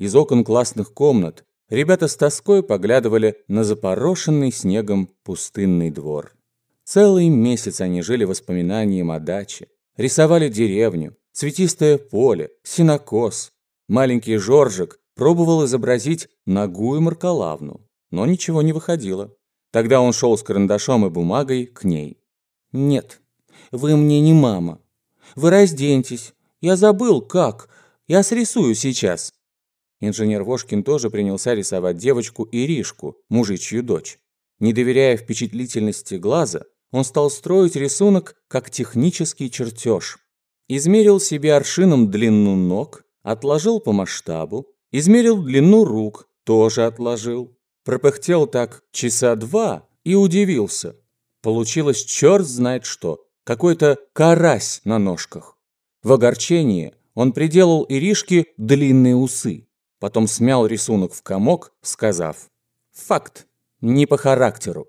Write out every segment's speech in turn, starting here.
Из окон классных комнат ребята с тоской поглядывали на запорошенный снегом пустынный двор. Целый месяц они жили воспоминанием о даче, рисовали деревню, цветистое поле, синокос. Маленький Жоржик пробовал изобразить ногую Маркалавну, но ничего не выходило. Тогда он шел с карандашом и бумагой к ней. «Нет, вы мне не мама. Вы разденьтесь. Я забыл, как. Я срисую сейчас». Инженер Вошкин тоже принялся рисовать девочку Иришку, мужичью дочь. Не доверяя впечатлительности глаза, он стал строить рисунок как технический чертеж. Измерил себе аршином длину ног, отложил по масштабу, измерил длину рук, тоже отложил. Пропыхтел так часа два и удивился. Получилось черт знает что, какой-то карась на ножках. В огорчении он приделал Иришке длинные усы. Потом смял рисунок в комок, сказав «Факт, не по характеру».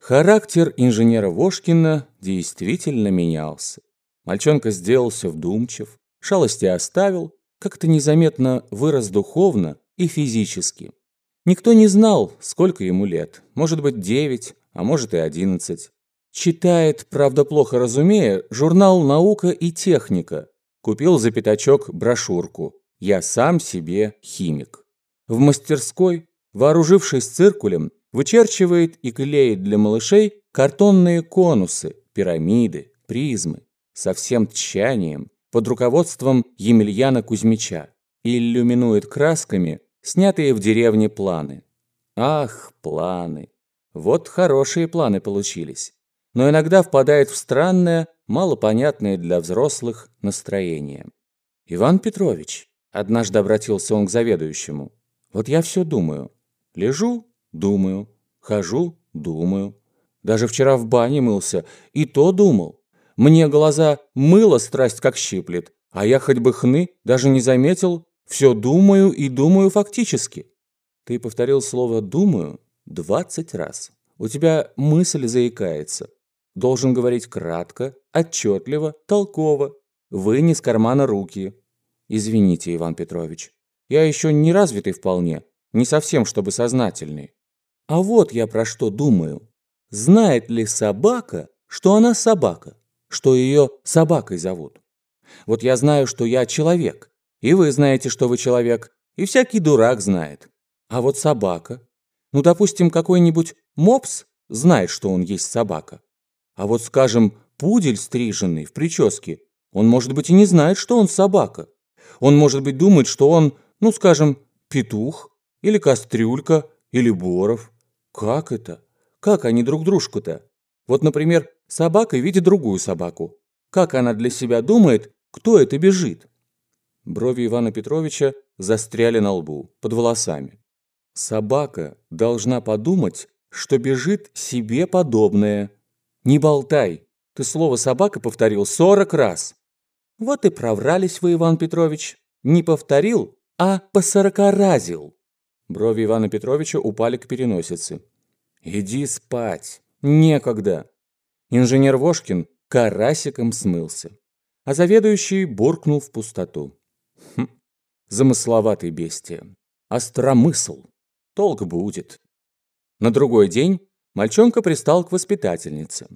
Характер инженера Вошкина действительно менялся. Мальчонка сделался вдумчив, шалости оставил, как-то незаметно вырос духовно и физически. Никто не знал, сколько ему лет, может быть, девять, а может и одиннадцать. Читает, правда плохо разумея, журнал «Наука и техника». Купил за пятачок брошюрку «Я сам себе химик». В мастерской, вооружившись циркулем, вычерчивает и клеит для малышей картонные конусы, пирамиды, призмы, со всем тщанием, под руководством Емельяна Кузьмича, иллюминует красками снятые в деревне планы. Ах, планы! Вот хорошие планы получились. Но иногда впадает в странное, малопонятное для взрослых настроение. Иван Петрович, Однажды обратился он к заведующему. «Вот я все думаю. Лежу, думаю. Хожу, думаю. Даже вчера в бане мылся, и то думал. Мне глаза мыло страсть как щиплет, а я хоть бы хны даже не заметил. Все думаю и думаю фактически». Ты повторил слово «думаю» двадцать раз. У тебя мысль заикается. Должен говорить кратко, отчетливо, толково. Вынь из кармана руки. Извините, Иван Петрович. Я еще не развитый вполне, не совсем чтобы сознательный. А вот я про что думаю. Знает ли собака, что она собака, что ее собакой зовут? Вот я знаю, что я человек, и вы знаете, что вы человек, и всякий дурак знает. А вот собака. Ну, допустим, какой-нибудь мопс знает, что он есть собака. А вот, скажем, пудель стриженный в прическе, он, может быть, и не знает, что он собака. Он, может быть, думает, что он, ну, скажем, петух, или кастрюлька, или боров. Как это? Как они друг дружку-то? Вот, например, собака видит другую собаку. Как она для себя думает, кто это бежит? Брови Ивана Петровича застряли на лбу, под волосами. Собака должна подумать, что бежит себе подобное. Не болтай. Ты слово «собака» повторил сорок раз. Вот и проврались вы, Иван Петрович. Не повторил, а посорокоразил. Брови Ивана Петровича упали к переносице. Иди спать. Некогда. Инженер Вошкин карасиком смылся. А заведующий буркнул в пустоту. Хм, замысловатый бестия. Остромысл. Толк будет. На другой день мальчонка пристал к воспитательнице.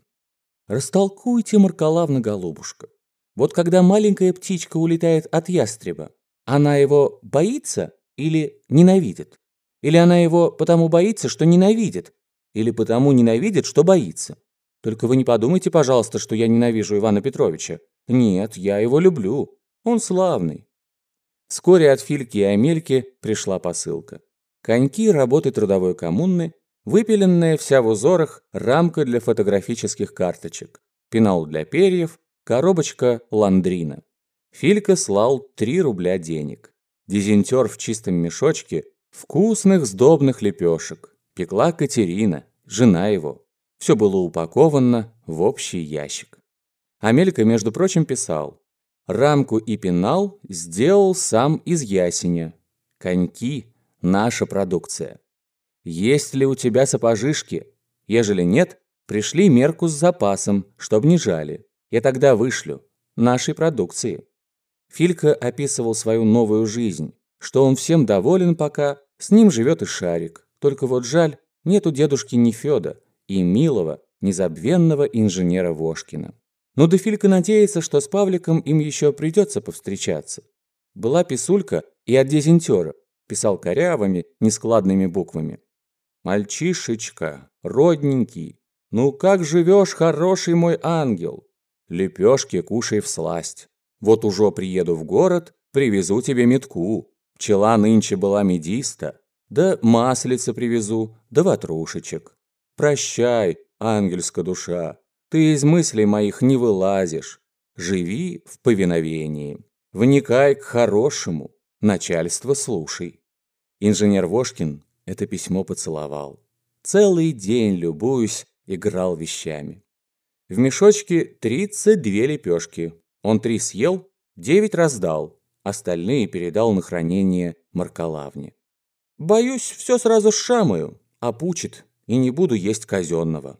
«Растолкуйте, Маркалавна голубушка, вот когда маленькая птичка улетает от ястреба, она его боится или ненавидит? Или она его потому боится, что ненавидит? Или потому ненавидит, что боится? Только вы не подумайте, пожалуйста, что я ненавижу Ивана Петровича. Нет, я его люблю. Он славный. Вскоре от Фильки и Амельки пришла посылка. Коньки работы трудовой коммуны, выпиленная вся в узорах рамка для фотографических карточек, пенал для перьев, Коробочка ландрина. Филька слал 3 рубля денег. Дизентер в чистом мешочке вкусных сдобных лепешек. Пекла Катерина, жена его. Все было упаковано в общий ящик. Амелька, между прочим, писал. Рамку и пенал сделал сам из ясеня. Коньки – наша продукция. Есть ли у тебя сапожишки? Ежели нет, пришли мерку с запасом, чтоб не жали. Я тогда вышлю. Нашей продукции. Филька описывал свою новую жизнь, что он всем доволен пока, с ним живет и Шарик. Только вот жаль, нет у дедушки ни Феда и милого, незабвенного инженера Вошкина. Но Дефилька надеется, что с Павликом им еще придется повстречаться. Была писулька и от дезинтера, писал корявыми, нескладными буквами. «Мальчишечка, родненький, ну как живешь, хороший мой ангел? Лепешки кушай в сласть. Вот уже приеду в город, привезу тебе метку. Пчела нынче была медиста, да маслица привезу, да ватрушечек. Прощай, ангельска душа, ты из мыслей моих не вылазишь. Живи в повиновении, вникай к хорошему, начальство слушай. Инженер Вошкин это письмо поцеловал. Целый день, любуюсь, играл вещами. В мешочке 32 лепешки. Он три съел, девять раздал, остальные передал на хранение Маркалавне. Боюсь, все сразу шамаю, опучит, и не буду есть казенного.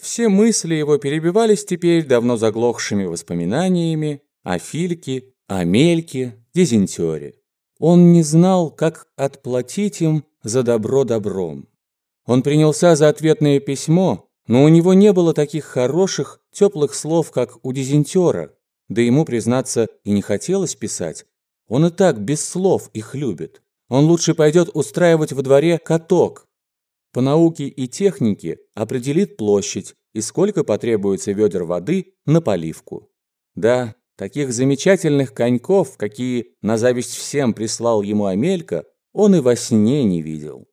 Все мысли его перебивались теперь давно заглохшими воспоминаниями о Фильке, о Мельке, дизентере. Он не знал, как отплатить им за добро добром. Он принялся за ответное письмо, но у него не было таких хороших, теплых слов, как у дизентера. Да ему, признаться, и не хотелось писать. Он и так без слов их любит. Он лучше пойдет устраивать во дворе каток. По науке и технике определит площадь и сколько потребуется ведер воды на поливку. Да, таких замечательных коньков, какие на зависть всем прислал ему Амелька, он и во сне не видел.